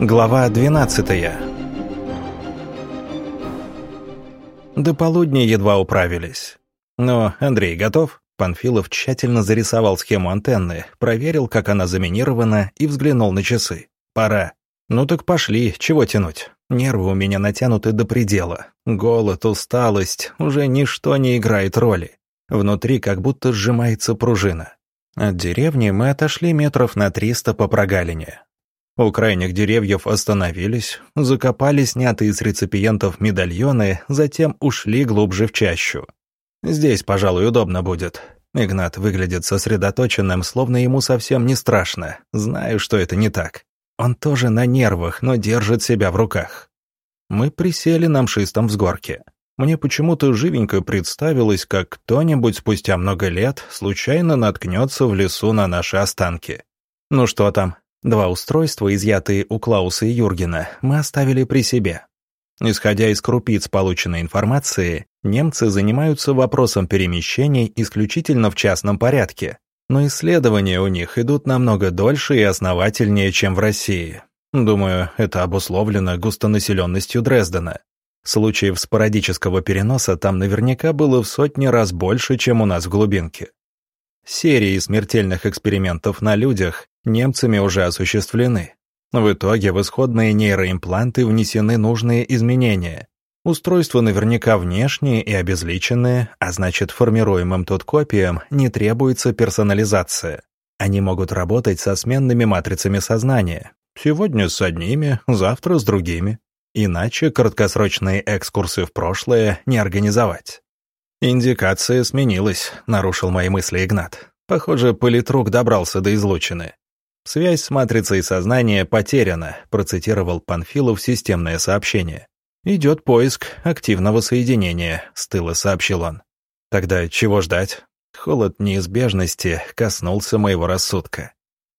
Глава 12 До полудня едва управились. Но Андрей готов? Панфилов тщательно зарисовал схему антенны, проверил, как она заминирована, и взглянул на часы. Пора. Ну так пошли, чего тянуть? Нервы у меня натянуты до предела. Голод, усталость, уже ничто не играет роли. Внутри как будто сжимается пружина. От деревни мы отошли метров на триста по прогалине. У крайних деревьев остановились, закопали снятые с реципиентов медальоны, затем ушли глубже в чащу. Здесь, пожалуй, удобно будет. Игнат выглядит сосредоточенным, словно ему совсем не страшно. Знаю, что это не так. Он тоже на нервах, но держит себя в руках. Мы присели на мшистом взгорке. Мне почему-то живенько представилось, как кто-нибудь спустя много лет случайно наткнется в лесу на наши останки. Ну что там, Два устройства, изъятые у Клауса и Юргена, мы оставили при себе. Исходя из крупиц полученной информации, немцы занимаются вопросом перемещений исключительно в частном порядке, но исследования у них идут намного дольше и основательнее, чем в России. Думаю, это обусловлено густонаселенностью Дрездена. Случаев спорадического переноса там наверняка было в сотни раз больше, чем у нас в глубинке. Серии смертельных экспериментов на людях немцами уже осуществлены. В итоге в исходные нейроимпланты внесены нужные изменения. Устройства наверняка внешние и обезличенные, а значит формируемым тут копиям не требуется персонализация. Они могут работать со сменными матрицами сознания. Сегодня с одними, завтра с другими. Иначе краткосрочные экскурсы в прошлое не организовать. «Индикация сменилась», — нарушил мои мысли Игнат. Похоже, политрук добрался до излучины. «Связь с матрицей сознания потеряна», — процитировал Панфилов системное сообщение. «Идет поиск активного соединения», — стыло сообщил он. «Тогда чего ждать?» Холод неизбежности коснулся моего рассудка.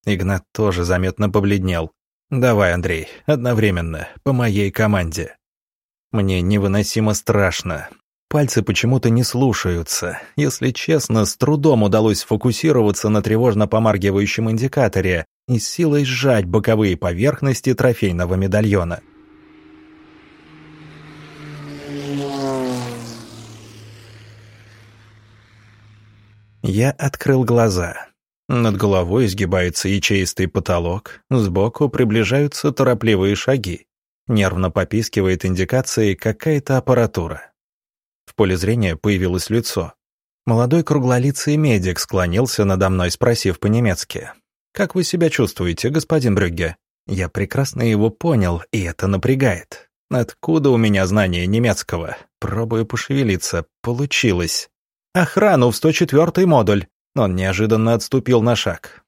Игнат тоже заметно побледнел. «Давай, Андрей, одновременно, по моей команде». Мне невыносимо страшно. Пальцы почему-то не слушаются. Если честно, с трудом удалось сфокусироваться на тревожно помаргивающем индикаторе и силой сжать боковые поверхности трофейного медальона. Я открыл глаза. Над головой изгибается ячеистый потолок, сбоку приближаются торопливые шаги. Нервно попискивает индикацией какая-то аппаратура. В поле зрения появилось лицо. Молодой круглолицый медик склонился надо мной, спросив по-немецки. «Как вы себя чувствуете, господин Брюгге?» Я прекрасно его понял, и это напрягает. Откуда у меня знание немецкого? Пробую пошевелиться. Получилось. «Охрану в 104-й модуль!» Он неожиданно отступил на шаг.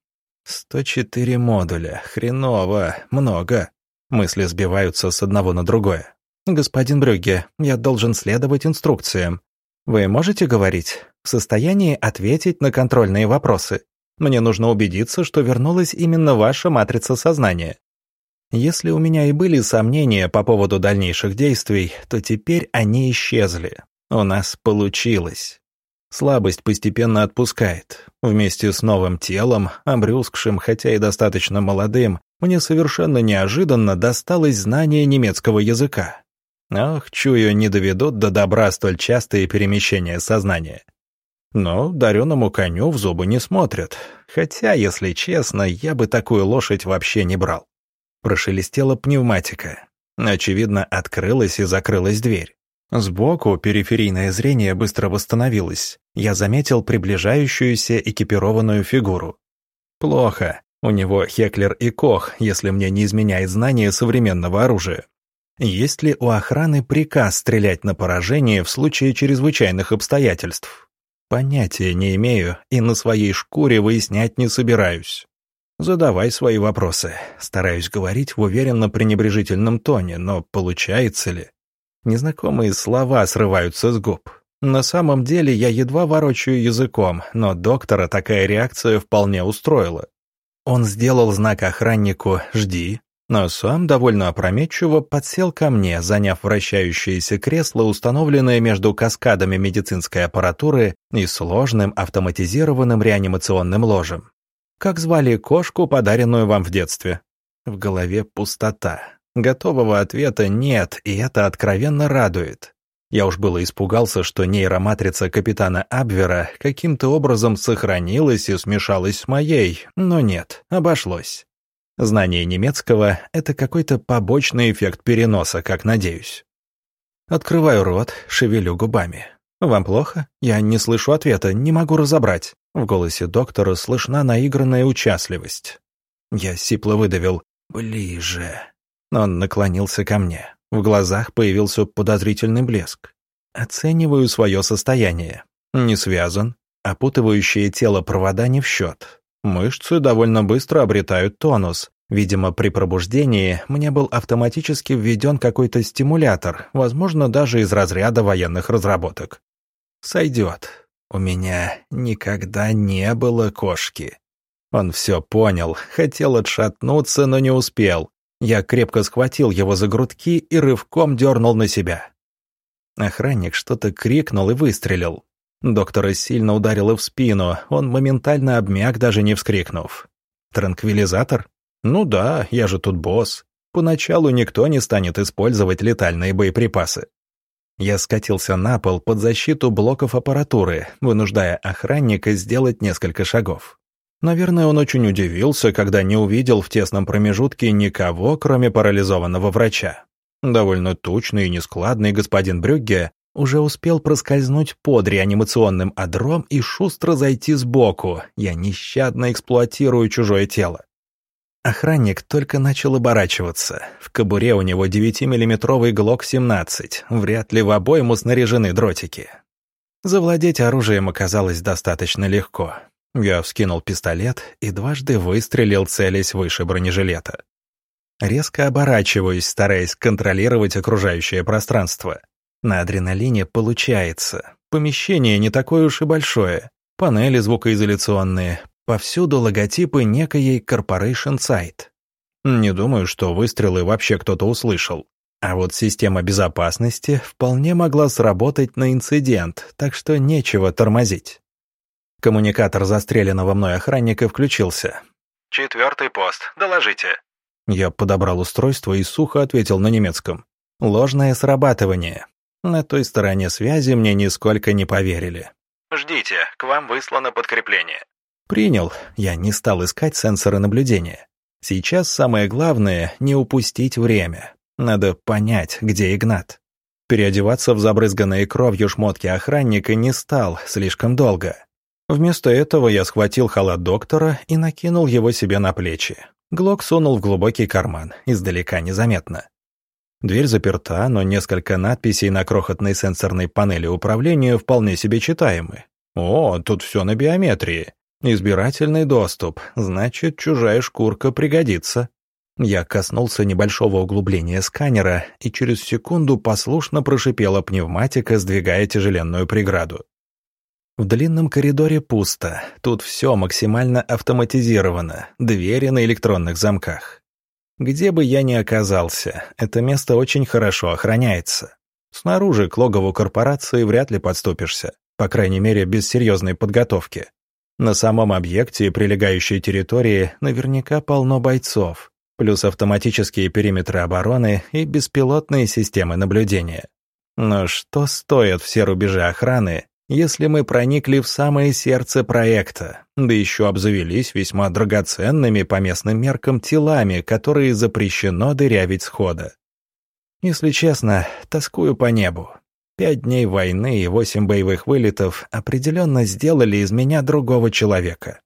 «104 модуля. Хреново. Много». Мысли сбиваются с одного на другое. «Господин Брюгге, я должен следовать инструкциям. Вы можете говорить? В состоянии ответить на контрольные вопросы. Мне нужно убедиться, что вернулась именно ваша матрица сознания. Если у меня и были сомнения по поводу дальнейших действий, то теперь они исчезли. У нас получилось. Слабость постепенно отпускает. Вместе с новым телом, обрюзгшим, хотя и достаточно молодым, мне совершенно неожиданно досталось знание немецкого языка. Ох, чую, не доведут до добра столь частые перемещения сознания. Но дареному коню в зубы не смотрят. Хотя, если честно, я бы такую лошадь вообще не брал. Прошелестела пневматика. Очевидно, открылась и закрылась дверь. Сбоку периферийное зрение быстро восстановилось. Я заметил приближающуюся экипированную фигуру. Плохо. У него Хеклер и Кох, если мне не изменяет знание современного оружия. Есть ли у охраны приказ стрелять на поражение в случае чрезвычайных обстоятельств? Понятия не имею и на своей шкуре выяснять не собираюсь. Задавай свои вопросы. Стараюсь говорить в уверенно пренебрежительном тоне, но получается ли? Незнакомые слова срываются с губ. На самом деле я едва ворочаю языком, но доктора такая реакция вполне устроила. Он сделал знак охраннику «Жди», но сам довольно опрометчиво подсел ко мне, заняв вращающееся кресло, установленное между каскадами медицинской аппаратуры и сложным автоматизированным реанимационным ложем. «Как звали кошку, подаренную вам в детстве?» В голове пустота. Готового ответа нет, и это откровенно радует. Я уж было испугался, что нейроматрица капитана Абвера каким-то образом сохранилась и смешалась с моей, но нет, обошлось. Знание немецкого — это какой-то побочный эффект переноса, как надеюсь. Открываю рот, шевелю губами. «Вам плохо? Я не слышу ответа, не могу разобрать». В голосе доктора слышна наигранная участливость. Я сипло выдавил «ближе». Он наклонился ко мне. В глазах появился подозрительный блеск. Оцениваю свое состояние. Не связан. Опутывающее тело провода не в счет. Мышцы довольно быстро обретают тонус. Видимо, при пробуждении мне был автоматически введен какой-то стимулятор, возможно, даже из разряда военных разработок. Сойдет. У меня никогда не было кошки. Он все понял, хотел отшатнуться, но не успел. Я крепко схватил его за грудки и рывком дернул на себя. Охранник что-то крикнул и выстрелил. Доктора сильно ударило в спину, он моментально обмяк, даже не вскрикнув. «Транквилизатор? Ну да, я же тут босс. Поначалу никто не станет использовать летальные боеприпасы. Я скатился на пол под защиту блоков аппаратуры, вынуждая охранника сделать несколько шагов. Наверное, он очень удивился, когда не увидел в тесном промежутке никого, кроме парализованного врача. Довольно тучный и нескладный господин Брюгге уже успел проскользнуть под реанимационным адром и шустро зайти сбоку. Я нещадно эксплуатирую чужое тело. Охранник только начал оборачиваться. В кобуре у него 9-миллиметровый ГЛОК-17. Вряд ли в обойму снаряжены дротики. Завладеть оружием оказалось достаточно легко. Я вскинул пистолет и дважды выстрелил, целясь выше бронежилета. Резко оборачиваюсь, стараясь контролировать окружающее пространство. На адреналине получается. Помещение не такое уж и большое. Панели звукоизоляционные, Повсюду логотипы некоей Corporation Site. Не думаю, что выстрелы вообще кто-то услышал. А вот система безопасности вполне могла сработать на инцидент, так что нечего тормозить. Коммуникатор застреленного мной охранника включился. «Четвертый пост. Доложите». Я подобрал устройство и сухо ответил на немецком. «Ложное срабатывание». На той стороне связи мне нисколько не поверили. «Ждите, к вам выслано подкрепление». Принял, я не стал искать сенсоры наблюдения. Сейчас самое главное — не упустить время. Надо понять, где Игнат. Переодеваться в забрызганные кровью шмотки охранника не стал слишком долго. Вместо этого я схватил халат доктора и накинул его себе на плечи. Глок сунул в глубокий карман, издалека незаметно. Дверь заперта, но несколько надписей на крохотной сенсорной панели управления вполне себе читаемы. О, тут все на биометрии. Избирательный доступ, значит, чужая шкурка пригодится. Я коснулся небольшого углубления сканера, и через секунду послушно прошипела пневматика, сдвигая тяжеленную преграду. В длинном коридоре пусто, тут все максимально автоматизировано, двери на электронных замках. Где бы я ни оказался, это место очень хорошо охраняется. Снаружи к логову корпорации вряд ли подступишься, по крайней мере, без серьезной подготовки. На самом объекте и прилегающей территории наверняка полно бойцов, плюс автоматические периметры обороны и беспилотные системы наблюдения. Но что стоят все рубежи охраны, если мы проникли в самое сердце проекта, да еще обзавелись весьма драгоценными по местным меркам телами, которые запрещено дырявить схода? Если честно, тоскую по небу. Пять дней войны и восемь боевых вылетов определенно сделали из меня другого человека.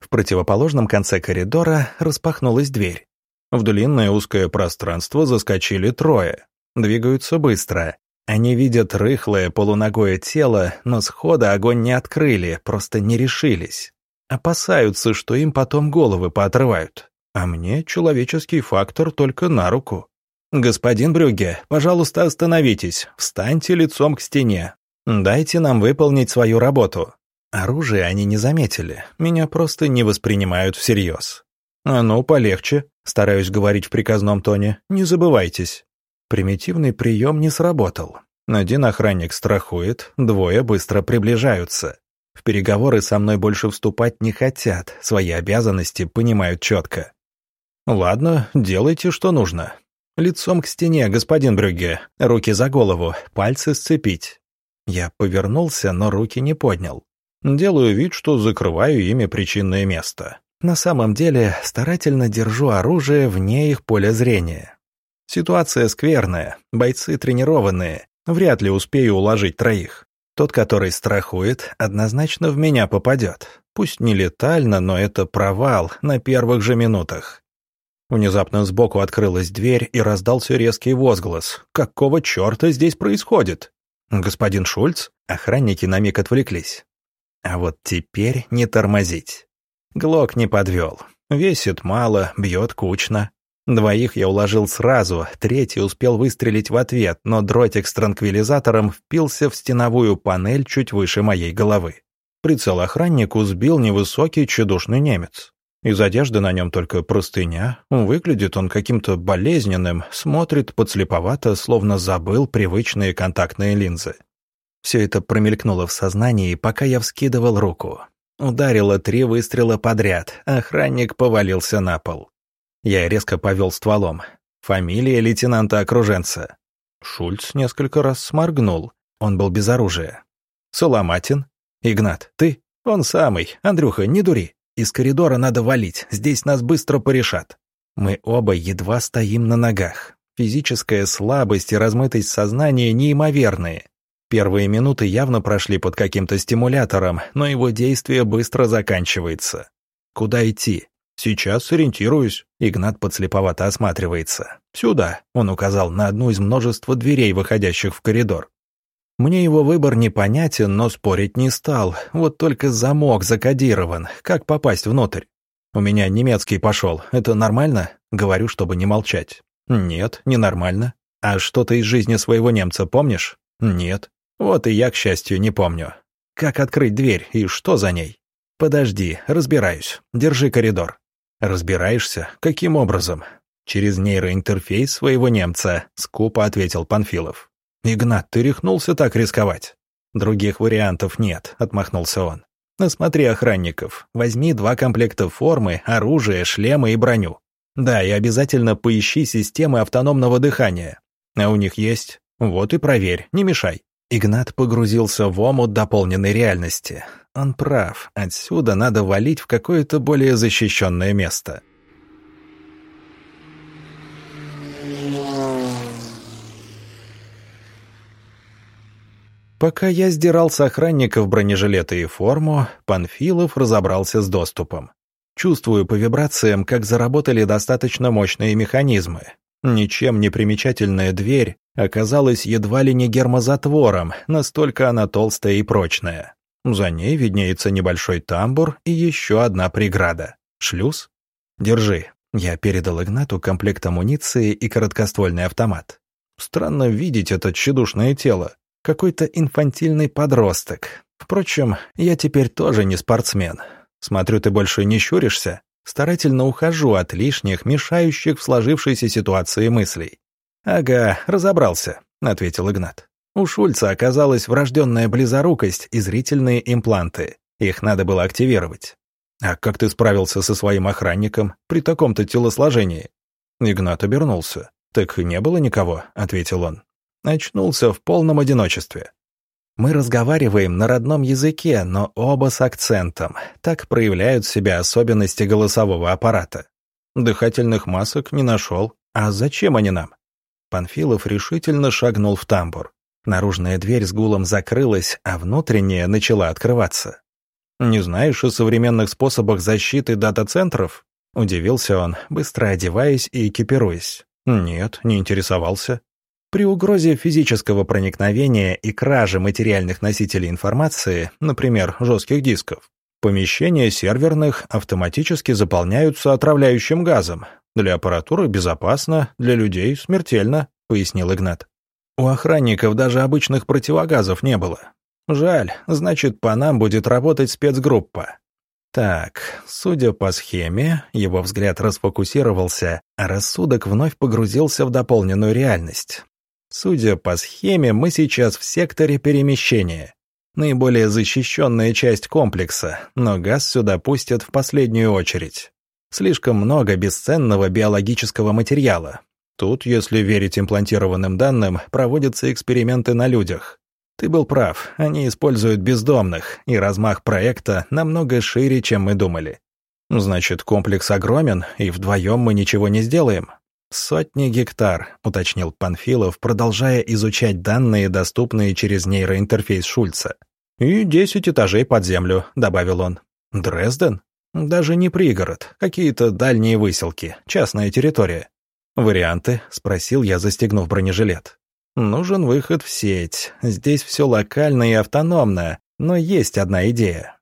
В противоположном конце коридора распахнулась дверь. В длинное узкое пространство заскочили трое. Двигаются быстро. Они видят рыхлое полуногое тело, но схода огонь не открыли, просто не решились. Опасаются, что им потом головы поотрывают. А мне человеческий фактор только на руку. «Господин Брюгге, пожалуйста, остановитесь, встаньте лицом к стене. Дайте нам выполнить свою работу». Оружие они не заметили, меня просто не воспринимают всерьез. «А ну, полегче», — стараюсь говорить в приказном тоне, — «не забывайтесь». Примитивный прием не сработал. Один охранник страхует, двое быстро приближаются. В переговоры со мной больше вступать не хотят, свои обязанности понимают четко. «Ладно, делайте, что нужно. Лицом к стене, господин Брюгге, руки за голову, пальцы сцепить». Я повернулся, но руки не поднял. Делаю вид, что закрываю ими причинное место. На самом деле, старательно держу оружие вне их поля зрения. Ситуация скверная, бойцы тренированные, вряд ли успею уложить троих. Тот, который страхует, однозначно в меня попадет. Пусть не летально, но это провал на первых же минутах. Внезапно сбоку открылась дверь и раздался резкий возглас. «Какого черта здесь происходит?» «Господин Шульц?» Охранники на миг отвлеклись. А вот теперь не тормозить. Глок не подвел. Весит мало, бьет кучно. Двоих я уложил сразу, третий успел выстрелить в ответ, но дротик с транквилизатором впился в стеновую панель чуть выше моей головы. Прицел охраннику сбил невысокий чудушный немец. Из одежды на нем только простыня. Выглядит он каким-то болезненным, смотрит подслеповато, словно забыл привычные контактные линзы. Все это промелькнуло в сознании, пока я вскидывал руку. Ударило три выстрела подряд, охранник повалился на пол. Я резко повел стволом. Фамилия лейтенанта-окруженца. Шульц несколько раз сморгнул. Он был без оружия. Соломатин? Игнат, ты? Он самый. Андрюха, не дури. Из коридора надо валить, здесь нас быстро порешат. Мы оба едва стоим на ногах. Физическая слабость и размытость сознания неимоверные. Первые минуты явно прошли под каким-то стимулятором, но его действие быстро заканчивается. Куда идти? Сейчас сориентируюсь. Игнат подслеповато осматривается. Сюда, он указал на одну из множества дверей, выходящих в коридор. Мне его выбор непонятен, но спорить не стал. Вот только замок закодирован. Как попасть внутрь? У меня немецкий пошел. Это нормально? Говорю, чтобы не молчать. Нет, не нормально. А что-то из жизни своего немца помнишь? Нет. Вот и я, к счастью, не помню. Как открыть дверь и что за ней? Подожди, разбираюсь. Держи коридор. Разбираешься? Каким образом? Через нейроинтерфейс своего немца, скупо ответил Панфилов. «Игнат, ты рехнулся так рисковать?» «Других вариантов нет», — отмахнулся он. «Насмотри охранников. Возьми два комплекта формы, оружие, шлемы и броню. Да, и обязательно поищи системы автономного дыхания. А у них есть? Вот и проверь, не мешай». Игнат погрузился в омут дополненной реальности. Он прав, отсюда надо валить в какое-то более защищенное место. Пока я сдирал с охранников бронежилеты и форму, Панфилов разобрался с доступом. Чувствую по вибрациям, как заработали достаточно мощные механизмы. Ничем не примечательная дверь оказалась едва ли не гермозатвором, настолько она толстая и прочная. За ней виднеется небольшой тамбур и еще одна преграда. Шлюз? Держи. Я передал Игнату комплект амуниции и короткоствольный автомат. Странно видеть это тщедушное тело какой-то инфантильный подросток. Впрочем, я теперь тоже не спортсмен. Смотрю, ты больше не щуришься. Старательно ухожу от лишних, мешающих в сложившейся ситуации мыслей. «Ага, разобрался», — ответил Игнат. У Шульца оказалась врожденная близорукость и зрительные импланты. Их надо было активировать. «А как ты справился со своим охранником при таком-то телосложении?» Игнат обернулся. «Так не было никого», — ответил он. Очнулся в полном одиночестве. Мы разговариваем на родном языке, но оба с акцентом. Так проявляют себя особенности голосового аппарата. Дыхательных масок не нашел. А зачем они нам? Панфилов решительно шагнул в тамбур. Наружная дверь с гулом закрылась, а внутренняя начала открываться. «Не знаешь о современных способах защиты дата-центров?» Удивился он, быстро одеваясь и экипируясь. «Нет, не интересовался. При угрозе физического проникновения и кражи материальных носителей информации, например, жестких дисков, помещения серверных автоматически заполняются отравляющим газом. Для аппаратуры безопасно, для людей смертельно, пояснил Игнат. У охранников даже обычных противогазов не было. Жаль, значит, по нам будет работать спецгруппа. Так, судя по схеме, его взгляд расфокусировался, а рассудок вновь погрузился в дополненную реальность. Судя по схеме, мы сейчас в секторе перемещения. Наиболее защищенная часть комплекса, но газ сюда пустят в последнюю очередь. Слишком много бесценного биологического материала. Тут, если верить имплантированным данным, проводятся эксперименты на людях. Ты был прав, они используют бездомных, и размах проекта намного шире, чем мы думали. Значит, комплекс огромен, и вдвоем мы ничего не сделаем. «Сотни гектар», — уточнил Панфилов, продолжая изучать данные, доступные через нейроинтерфейс Шульца. «И десять этажей под землю», — добавил он. «Дрезден? Даже не пригород, какие-то дальние выселки, частная территория». «Варианты?» — спросил я, застегнув бронежилет. «Нужен выход в сеть. Здесь все локально и автономно, но есть одна идея».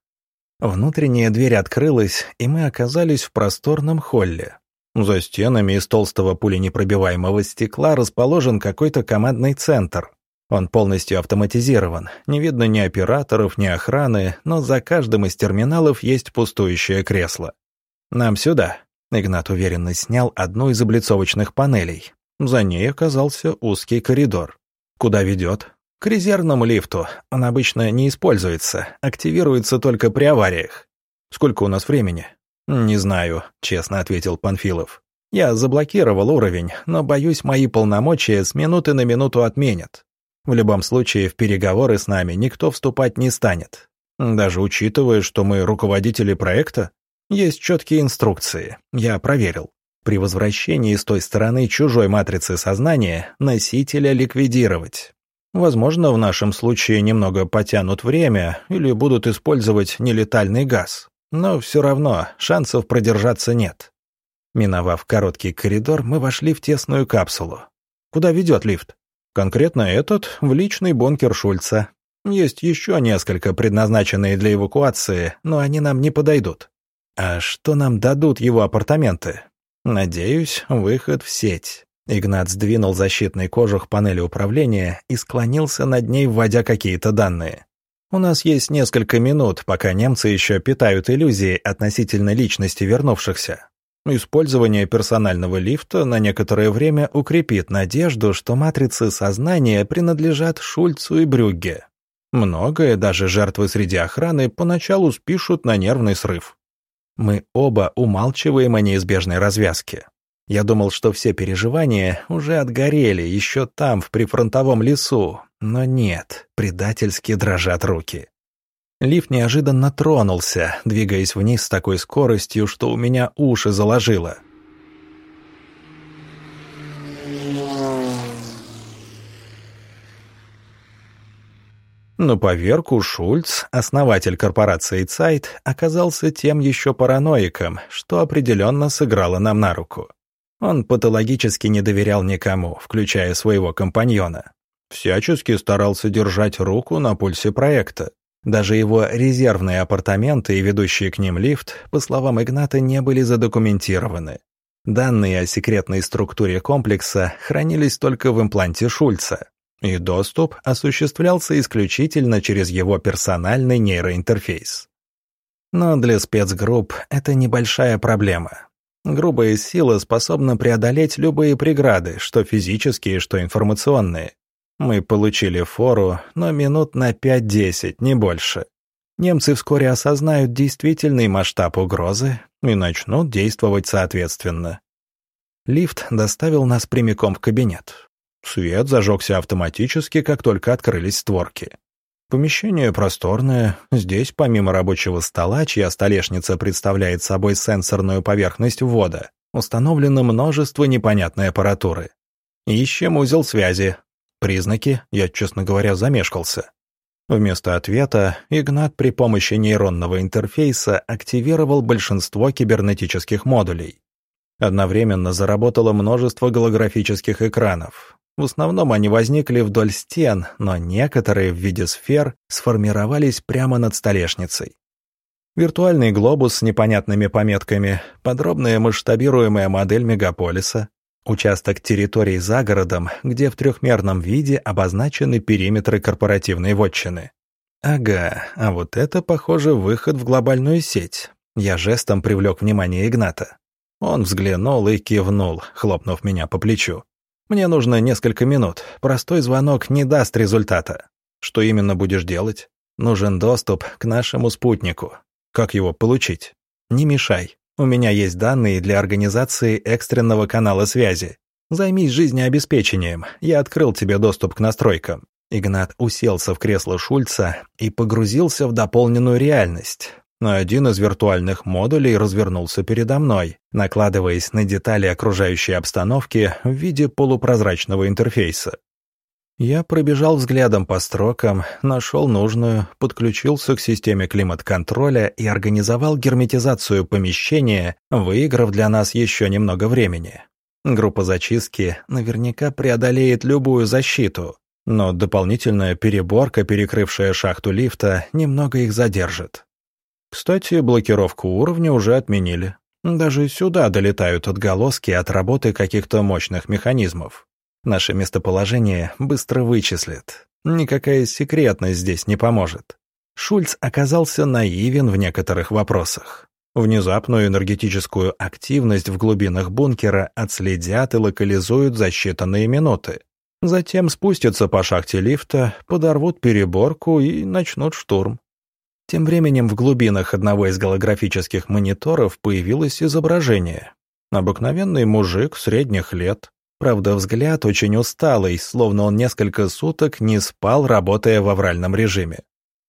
Внутренняя дверь открылась, и мы оказались в просторном холле. За стенами из толстого пуленепробиваемого стекла расположен какой-то командный центр. Он полностью автоматизирован, не видно ни операторов, ни охраны, но за каждым из терминалов есть пустующее кресло. «Нам сюда», — Игнат уверенно снял одну из облицовочных панелей. За ней оказался узкий коридор. «Куда ведет?» «К резервному лифту. Он обычно не используется, активируется только при авариях. Сколько у нас времени?» «Не знаю», — честно ответил Панфилов. «Я заблокировал уровень, но, боюсь, мои полномочия с минуты на минуту отменят. В любом случае, в переговоры с нами никто вступать не станет. Даже учитывая, что мы руководители проекта, есть четкие инструкции, я проверил. При возвращении с той стороны чужой матрицы сознания носителя ликвидировать. Возможно, в нашем случае немного потянут время или будут использовать нелетальный газ. Но все равно шансов продержаться нет. Миновав короткий коридор, мы вошли в тесную капсулу. Куда ведет лифт? Конкретно этот — в личный бункер Шульца. Есть еще несколько, предназначенные для эвакуации, но они нам не подойдут. А что нам дадут его апартаменты? Надеюсь, выход в сеть. Игнат сдвинул защитный кожух панели управления и склонился над ней, вводя какие-то данные. У нас есть несколько минут, пока немцы еще питают иллюзии относительно личности вернувшихся. Использование персонального лифта на некоторое время укрепит надежду, что матрицы сознания принадлежат Шульцу и Брюгге. Многое, даже жертвы среди охраны, поначалу спишут на нервный срыв. Мы оба умалчиваем о неизбежной развязке. Я думал, что все переживания уже отгорели еще там, в прифронтовом лесу, но нет, предательски дрожат руки. Лифт неожиданно тронулся, двигаясь вниз с такой скоростью, что у меня уши заложило. На поверку Шульц, основатель корпорации Цайт, оказался тем еще параноиком, что определенно сыграло нам на руку. Он патологически не доверял никому, включая своего компаньона всячески старался держать руку на пульсе проекта. Даже его резервные апартаменты и ведущие к ним лифт, по словам Игната, не были задокументированы. Данные о секретной структуре комплекса хранились только в импланте Шульца, и доступ осуществлялся исключительно через его персональный нейроинтерфейс. Но для спецгрупп это небольшая проблема. Грубая сила способна преодолеть любые преграды, что физические, что информационные. Мы получили фору, но минут на 5-10, не больше. Немцы вскоре осознают действительный масштаб угрозы и начнут действовать соответственно. Лифт доставил нас прямиком в кабинет. Свет зажегся автоматически, как только открылись створки. Помещение просторное. Здесь, помимо рабочего стола, чья столешница представляет собой сенсорную поверхность ввода, установлено множество непонятной аппаратуры. Ищем узел связи, Признаки, я, честно говоря, замешкался. Вместо ответа Игнат при помощи нейронного интерфейса активировал большинство кибернетических модулей. Одновременно заработало множество голографических экранов. В основном они возникли вдоль стен, но некоторые в виде сфер сформировались прямо над столешницей. Виртуальный глобус с непонятными пометками, подробная масштабируемая модель мегаполиса, Участок территории за городом, где в трехмерном виде обозначены периметры корпоративной вотчины. Ага, а вот это, похоже, выход в глобальную сеть. Я жестом привлек внимание Игната. Он взглянул и кивнул, хлопнув меня по плечу. «Мне нужно несколько минут. Простой звонок не даст результата. Что именно будешь делать? Нужен доступ к нашему спутнику. Как его получить? Не мешай. У меня есть данные для организации экстренного канала связи. Займись жизнеобеспечением, я открыл тебе доступ к настройкам». Игнат уселся в кресло Шульца и погрузился в дополненную реальность. Но один из виртуальных модулей развернулся передо мной, накладываясь на детали окружающей обстановки в виде полупрозрачного интерфейса. Я пробежал взглядом по строкам, нашел нужную, подключился к системе климат-контроля и организовал герметизацию помещения, выиграв для нас еще немного времени. Группа зачистки наверняка преодолеет любую защиту, но дополнительная переборка, перекрывшая шахту лифта, немного их задержит. Кстати, блокировку уровня уже отменили. Даже сюда долетают отголоски от работы каких-то мощных механизмов. Наше местоположение быстро вычислят. Никакая секретность здесь не поможет. Шульц оказался наивен в некоторых вопросах. Внезапную энергетическую активность в глубинах бункера отследят и локализуют за считанные минуты. Затем спустятся по шахте лифта, подорвут переборку и начнут штурм. Тем временем в глубинах одного из голографических мониторов появилось изображение. Обыкновенный мужик средних лет, Правда, взгляд очень усталый, словно он несколько суток не спал, работая в авральном режиме.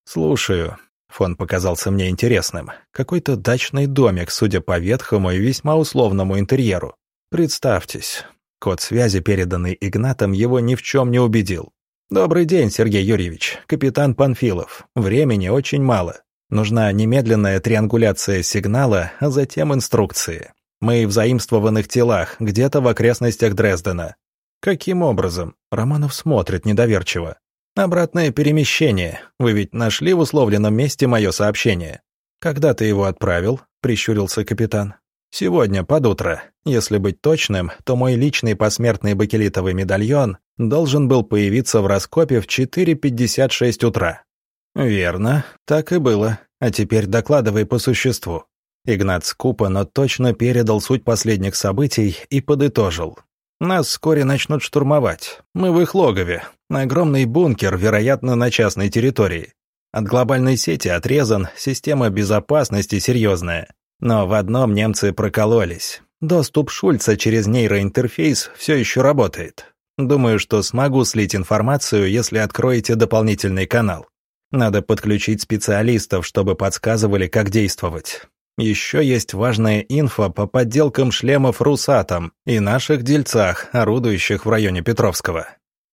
«Слушаю». Фон показался мне интересным. Какой-то дачный домик, судя по ветхому и весьма условному интерьеру. Представьтесь. Код связи, переданный Игнатом, его ни в чем не убедил. «Добрый день, Сергей Юрьевич. Капитан Панфилов. Времени очень мало. Нужна немедленная триангуляция сигнала, а затем инструкции. Мы в заимствованных телах, где-то в окрестностях Дрездена. Каким образом? Романов смотрит недоверчиво. Обратное перемещение. Вы ведь нашли в условленном месте мое сообщение. Когда ты его отправил? Прищурился капитан. Сегодня, под утро. Если быть точным, то мой личный посмертный бакелитовый медальон должен был появиться в раскопе в 4.56 утра. Верно, так и было. А теперь докладывай по существу. Игнат скупо, но точно передал суть последних событий и подытожил. «Нас вскоре начнут штурмовать. Мы в их логове. Огромный бункер, вероятно, на частной территории. От глобальной сети отрезан, система безопасности серьезная. Но в одном немцы прокололись. Доступ Шульца через нейроинтерфейс все еще работает. Думаю, что смогу слить информацию, если откроете дополнительный канал. Надо подключить специалистов, чтобы подсказывали, как действовать. Еще есть важная инфа по подделкам шлемов «Русатом» и наших дельцах, орудующих в районе Петровского.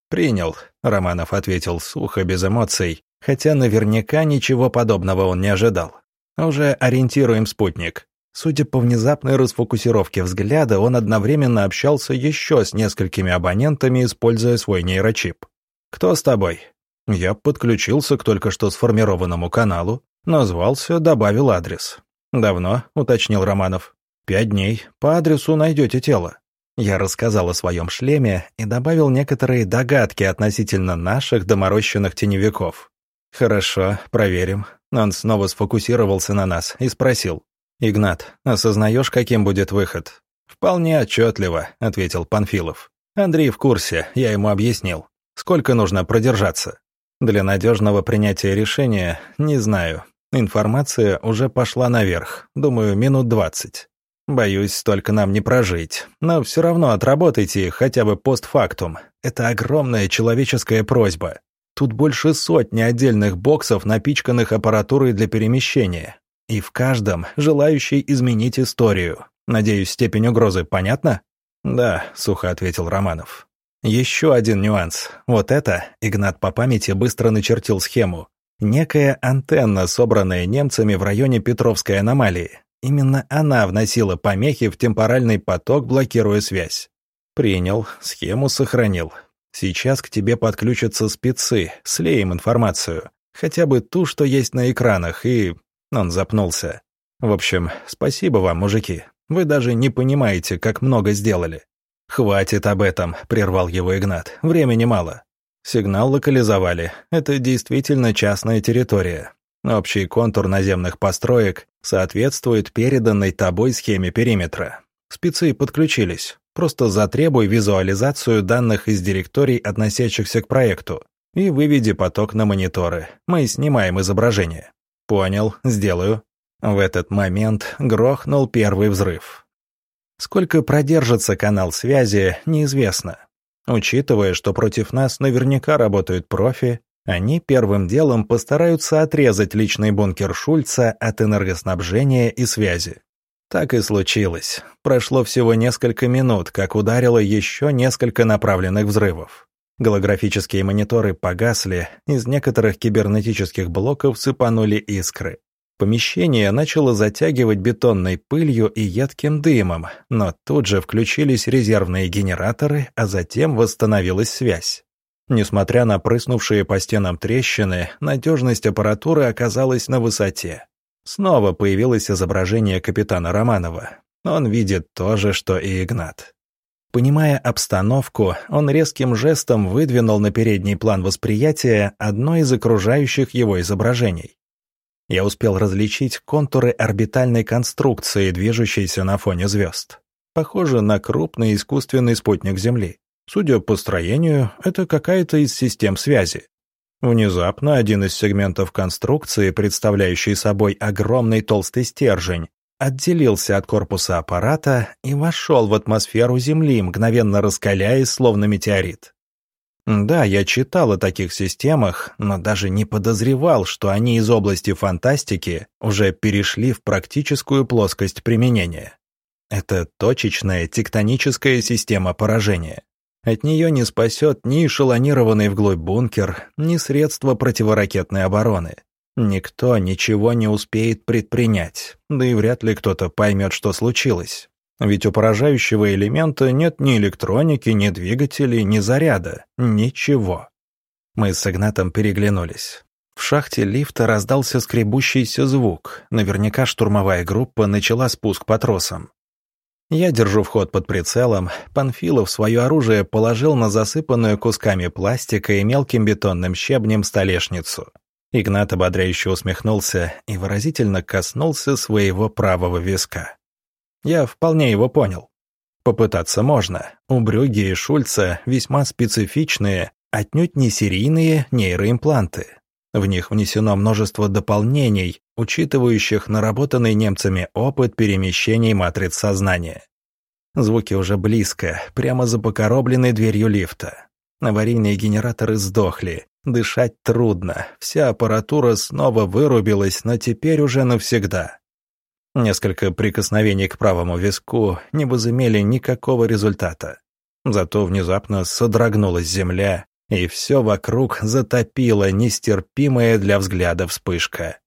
«Принял», — Романов ответил сухо, без эмоций, хотя наверняка ничего подобного он не ожидал. «Уже ориентируем спутник». Судя по внезапной расфокусировке взгляда, он одновременно общался еще с несколькими абонентами, используя свой нейрочип. «Кто с тобой?» Я подключился к только что сформированному каналу, назвался, добавил адрес. «Давно», — уточнил Романов. «Пять дней. По адресу найдете тело». Я рассказал о своем шлеме и добавил некоторые догадки относительно наших доморощенных теневиков. «Хорошо, проверим». Он снова сфокусировался на нас и спросил. «Игнат, осознаешь, каким будет выход?» «Вполне отчетливо», — ответил Панфилов. «Андрей в курсе, я ему объяснил. Сколько нужно продержаться?» «Для надежного принятия решения, не знаю. Информация уже пошла наверх, думаю, минут двадцать. Боюсь, столько нам не прожить. Но все равно отработайте хотя бы постфактум. Это огромная человеческая просьба. Тут больше сотни отдельных боксов, напичканных аппаратурой для перемещения. И в каждом желающий изменить историю. Надеюсь, степень угрозы понятна? Да, сухо ответил Романов. Еще один нюанс. Вот это Игнат по памяти быстро начертил схему. Некая антенна, собранная немцами в районе Петровской аномалии. Именно она вносила помехи в темпоральный поток, блокируя связь. Принял, схему сохранил. Сейчас к тебе подключатся спецы, слеем информацию. Хотя бы ту, что есть на экранах, и... Он запнулся. В общем, спасибо вам, мужики. Вы даже не понимаете, как много сделали. «Хватит об этом», — прервал его Игнат. «Времени мало. Сигнал локализовали. Это действительно частная территория. Общий контур наземных построек соответствует переданной тобой схеме периметра. Спецы подключились. Просто затребуй визуализацию данных из директорий, относящихся к проекту, и выведи поток на мониторы. Мы снимаем изображение. Понял, сделаю. В этот момент грохнул первый взрыв. Сколько продержится канал связи, неизвестно. Учитывая, что против нас наверняка работают профи, они первым делом постараются отрезать личный бункер Шульца от энергоснабжения и связи. Так и случилось. Прошло всего несколько минут, как ударило еще несколько направленных взрывов. Голографические мониторы погасли, из некоторых кибернетических блоков сыпанули искры. Помещение начало затягивать бетонной пылью и едким дымом, но тут же включились резервные генераторы, а затем восстановилась связь. Несмотря на прыснувшие по стенам трещины, надежность аппаратуры оказалась на высоте. Снова появилось изображение капитана Романова. Он видит то же, что и Игнат. Понимая обстановку, он резким жестом выдвинул на передний план восприятия одно из окружающих его изображений. Я успел различить контуры орбитальной конструкции, движущейся на фоне звезд. Похоже на крупный искусственный спутник Земли. Судя по строению, это какая-то из систем связи. Внезапно один из сегментов конструкции, представляющий собой огромный толстый стержень, отделился от корпуса аппарата и вошел в атмосферу Земли, мгновенно раскаляясь, словно метеорит. Да, я читал о таких системах, но даже не подозревал, что они из области фантастики уже перешли в практическую плоскость применения. Это точечная тектоническая система поражения. От нее не спасет ни эшелонированный вглубь бункер, ни средства противоракетной обороны. Никто ничего не успеет предпринять, да и вряд ли кто-то поймет, что случилось. Ведь у поражающего элемента нет ни электроники, ни двигателей, ни заряда, ничего. Мы с Игнатом переглянулись. В шахте лифта раздался скребущийся звук. Наверняка штурмовая группа начала спуск по тросам. Я держу вход под прицелом, Панфилов свое оружие положил на засыпанную кусками пластика и мелким бетонным щебнем столешницу. Игнат ободряюще усмехнулся и выразительно коснулся своего правого виска. Я вполне его понял. Попытаться можно. У Брюги и Шульца весьма специфичные, отнюдь не серийные нейроимпланты. В них внесено множество дополнений, учитывающих наработанный немцами опыт перемещений матриц сознания. Звуки уже близко, прямо за покоробленной дверью лифта. Аварийные генераторы сдохли, дышать трудно, вся аппаратура снова вырубилась, но теперь уже навсегда. Несколько прикосновений к правому виску не возымели никакого результата. Зато внезапно содрогнулась земля, и все вокруг затопило нестерпимая для взгляда вспышка.